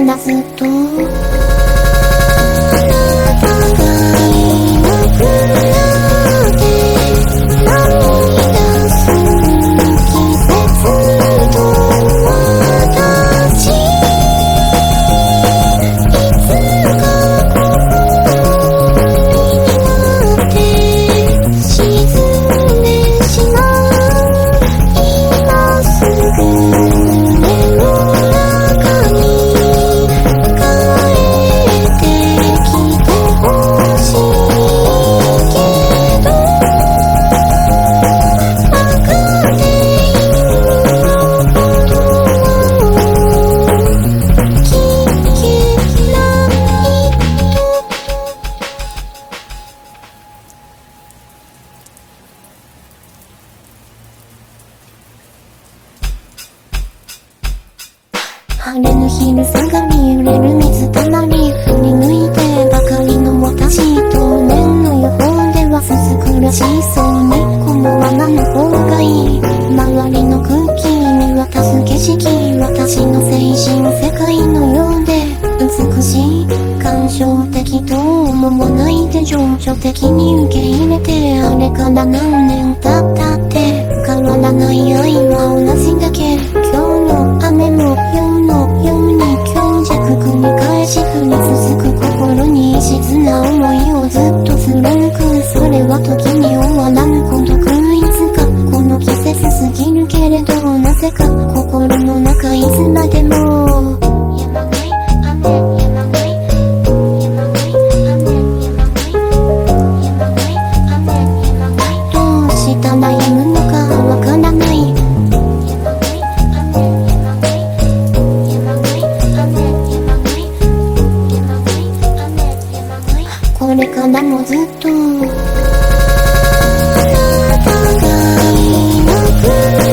話すと晴れの日下がり揺れる水たまり振り抜いてばかりの私当年の予報では続くらしそうにこのままの方がいい周りの空気見渡す景色私の精神世界のようで美しい感傷的と思わないで情緒的に受け入れてあれから何年経ったって変わらない愛は同じだけれどなぜか心の中いつまでも。どうしたらやむのかわからない。これからもずっと。あなたがいなくな